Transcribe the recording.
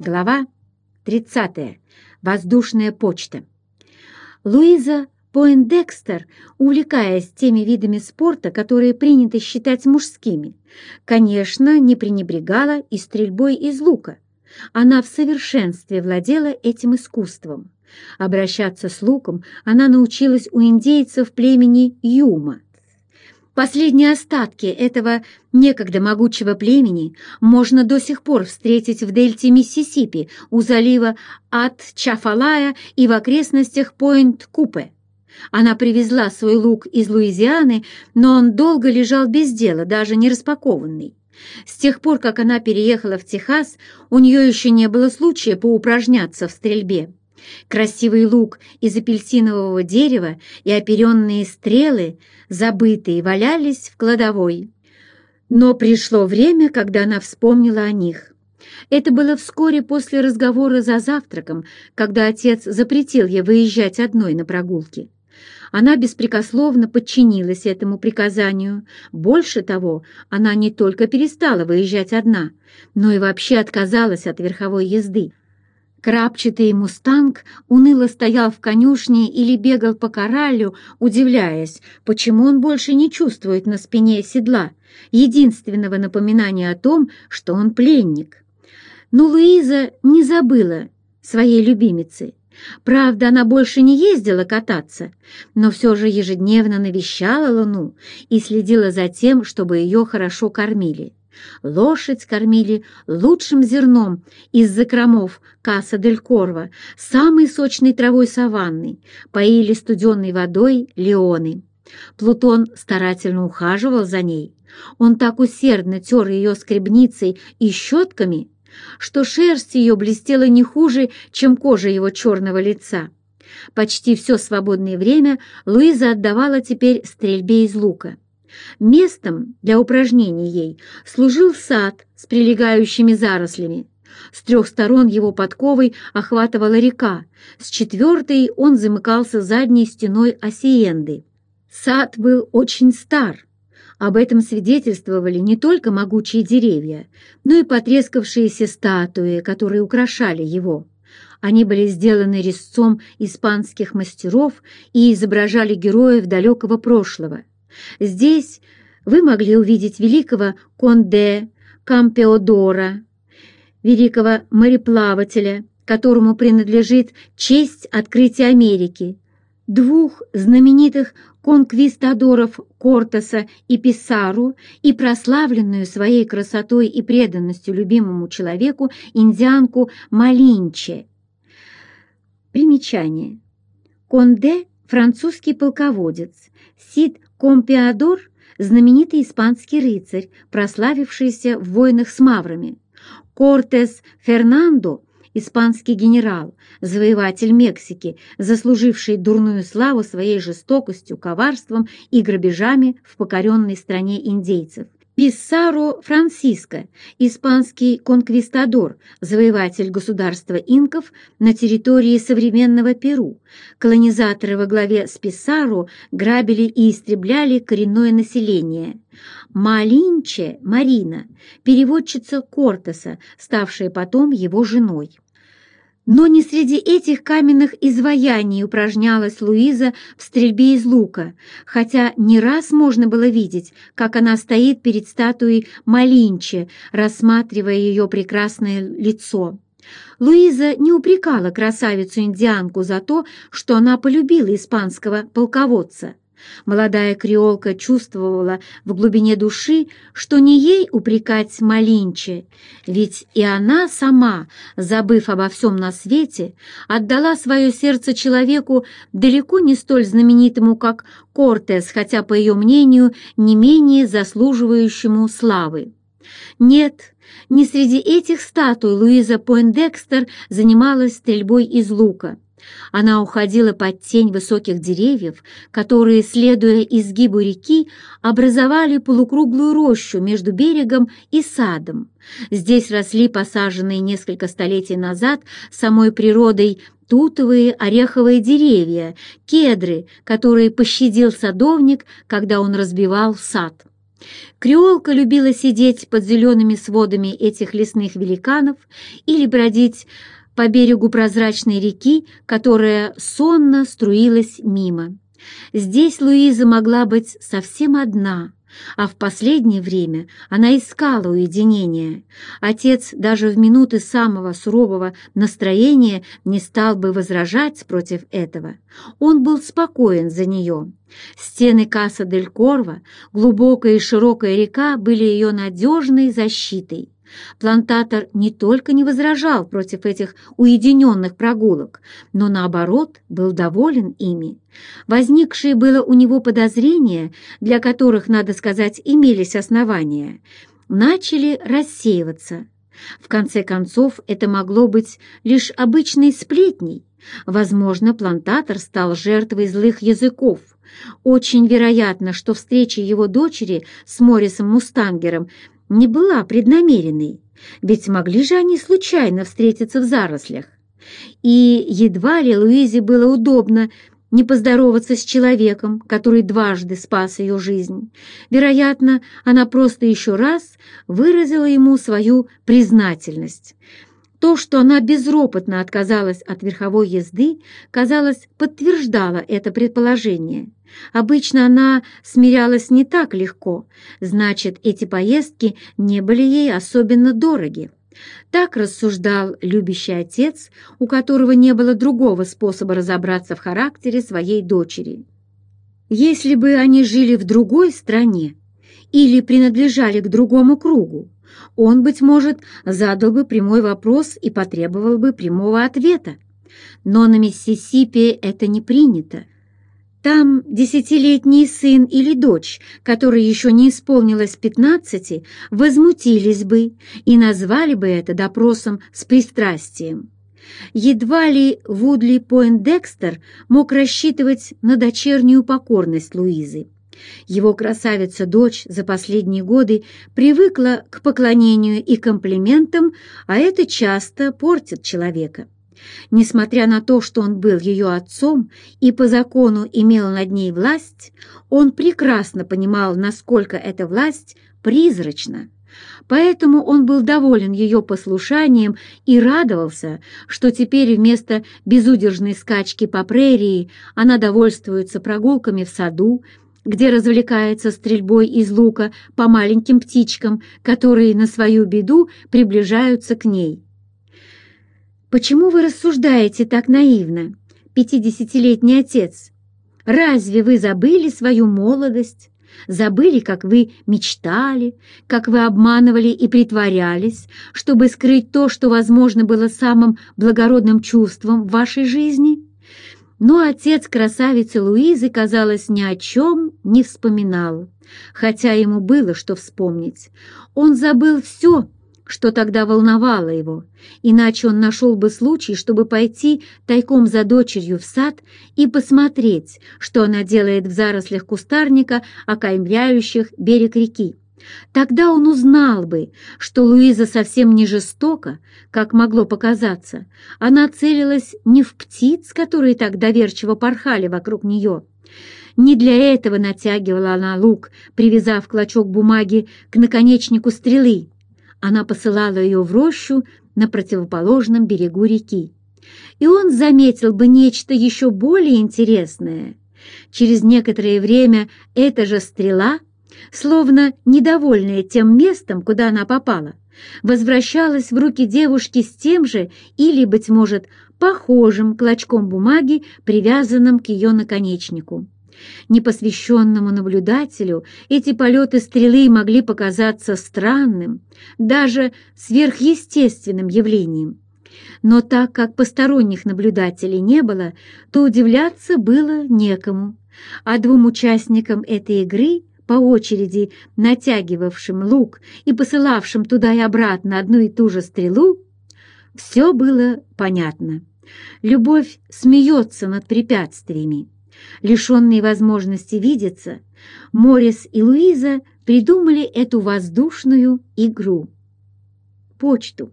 Глава 30. Воздушная почта. Луиза Поиндекстер, увлекаясь теми видами спорта, которые принято считать мужскими, конечно, не пренебрегала и стрельбой из лука. Она в совершенстве владела этим искусством. Обращаться с луком она научилась у индейцев племени Юма – Последние остатки этого некогда могучего племени можно до сих пор встретить в дельте Миссисипи у залива от Чафалая и в окрестностях Пойнт-Купе. Она привезла свой лук из Луизианы, но он долго лежал без дела, даже не распакованный. С тех пор, как она переехала в Техас, у нее еще не было случая поупражняться в стрельбе. Красивый лук из апельсинового дерева и оперенные стрелы, забытые, валялись в кладовой. Но пришло время, когда она вспомнила о них. Это было вскоре после разговора за завтраком, когда отец запретил ей выезжать одной на прогулки. Она беспрекословно подчинилась этому приказанию. Больше того, она не только перестала выезжать одна, но и вообще отказалась от верховой езды. Крапчатый мустанг уныло стоял в конюшне или бегал по кораллю, удивляясь, почему он больше не чувствует на спине седла, единственного напоминания о том, что он пленник. Но Луиза не забыла своей любимицы. Правда, она больше не ездила кататься, но все же ежедневно навещала Луну и следила за тем, чтобы ее хорошо кормили. Лошадь кормили лучшим зерном из закромов Каса-дель-Корво, самой сочной травой саванны, поили студенной водой леоны. Плутон старательно ухаживал за ней. Он так усердно тер ее скребницей и щетками, что шерсть ее блестела не хуже, чем кожа его черного лица. Почти все свободное время Луиза отдавала теперь стрельбе из лука. Местом для упражнений ей служил сад с прилегающими зарослями. С трех сторон его подковой охватывала река, с четвертой он замыкался задней стеной осиенды. Сад был очень стар. Об этом свидетельствовали не только могучие деревья, но и потрескавшиеся статуи, которые украшали его. Они были сделаны резцом испанских мастеров и изображали героев далекого прошлого. Здесь вы могли увидеть великого Конде Кампеодора, великого мореплавателя, которому принадлежит честь открытия Америки, двух знаменитых конквистадоров Кортеса и Писару и прославленную своей красотой и преданностью любимому человеку индианку Малинче. Примечание. Конде – французский полководец, Сид Компиадор – знаменитый испанский рыцарь, прославившийся в войнах с маврами. Кортес Фернандо – испанский генерал, завоеватель Мексики, заслуживший дурную славу своей жестокостью, коварством и грабежами в покоренной стране индейцев. Писсаро Франциско, испанский конквистадор, завоеватель государства инков на территории современного Перу. Колонизаторы во главе с Писсаро грабили и истребляли коренное население. Малинче Марина, переводчица Кортеса, ставшая потом его женой. Но не среди этих каменных изваяний упражнялась Луиза в стрельбе из лука, хотя не раз можно было видеть, как она стоит перед статуей Малинче, рассматривая ее прекрасное лицо. Луиза не упрекала красавицу-индианку за то, что она полюбила испанского полководца. Молодая креолка чувствовала в глубине души, что не ей упрекать Малинче, ведь и она сама, забыв обо всем на свете, отдала свое сердце человеку далеко не столь знаменитому, как Кортес, хотя, по ее мнению, не менее заслуживающему славы. Нет, не среди этих статуй Луиза Пойндекстер занималась стрельбой из лука. Она уходила под тень высоких деревьев, которые, следуя изгибу реки, образовали полукруглую рощу между берегом и садом. Здесь росли посаженные несколько столетий назад самой природой тутовые ореховые деревья, кедры, которые пощадил садовник, когда он разбивал сад. Креолка любила сидеть под зелеными сводами этих лесных великанов или бродить по берегу прозрачной реки, которая сонно струилась мимо. Здесь Луиза могла быть совсем одна, а в последнее время она искала уединения. Отец даже в минуты самого сурового настроения не стал бы возражать против этого. Он был спокоен за нее. Стены Каса дель Корво, глубокая и широкая река были ее надежной защитой. Плантатор не только не возражал против этих уединенных прогулок, но, наоборот, был доволен ими. Возникшие было у него подозрения, для которых, надо сказать, имелись основания, начали рассеиваться. В конце концов, это могло быть лишь обычной сплетней. Возможно, плантатор стал жертвой злых языков. Очень вероятно, что встреча его дочери с Моррисом Мустангером не была преднамеренной, ведь могли же они случайно встретиться в зарослях. И едва ли Луизе было удобно не поздороваться с человеком, который дважды спас ее жизнь. Вероятно, она просто еще раз выразила ему свою признательность. То, что она безропотно отказалась от верховой езды, казалось, подтверждало это предположение. Обычно она смирялась не так легко, значит, эти поездки не были ей особенно дороги. Так рассуждал любящий отец, у которого не было другого способа разобраться в характере своей дочери. Если бы они жили в другой стране или принадлежали к другому кругу, он, быть может, задал бы прямой вопрос и потребовал бы прямого ответа. Но на Миссисипи это не принято. Там десятилетний сын или дочь, которой еще не исполнилось пятнадцати, возмутились бы и назвали бы это допросом с пристрастием. Едва ли Вудли Пойндекстер мог рассчитывать на дочернюю покорность Луизы. Его красавица-дочь за последние годы привыкла к поклонению и комплиментам, а это часто портит человека. Несмотря на то, что он был ее отцом и по закону имел над ней власть, он прекрасно понимал, насколько эта власть призрачна. Поэтому он был доволен ее послушанием и радовался, что теперь вместо безудержной скачки по прерии она довольствуется прогулками в саду, где развлекается стрельбой из лука по маленьким птичкам, которые на свою беду приближаются к ней. «Почему вы рассуждаете так наивно, пятидесятилетний отец? Разве вы забыли свою молодость? Забыли, как вы мечтали, как вы обманывали и притворялись, чтобы скрыть то, что, возможно, было самым благородным чувством в вашей жизни?» Но отец красавицы Луизы, казалось, ни о чем не вспоминал, хотя ему было что вспомнить. Он забыл все, что тогда волновало его, иначе он нашел бы случай, чтобы пойти тайком за дочерью в сад и посмотреть, что она делает в зарослях кустарника, окаймляющих берег реки. Тогда он узнал бы, что Луиза совсем не жестока, как могло показаться. Она целилась не в птиц, которые так доверчиво порхали вокруг нее. Не для этого натягивала она лук, привязав клочок бумаги к наконечнику стрелы она посылала ее в рощу на противоположном берегу реки. И он заметил бы нечто еще более интересное. Через некоторое время эта же стрела, словно недовольная тем местом, куда она попала, возвращалась в руки девушки с тем же или, быть может, похожим клочком бумаги, привязанным к ее наконечнику. Непосвященному наблюдателю эти полеты стрелы могли показаться странным, даже сверхъестественным явлением. Но так как посторонних наблюдателей не было, то удивляться было некому, а двум участникам этой игры, по очереди натягивавшим лук и посылавшим туда и обратно одну и ту же стрелу, все было понятно. Любовь смеется над препятствиями. Лишенные возможности видеться, Морис и Луиза придумали эту воздушную игру. Почту.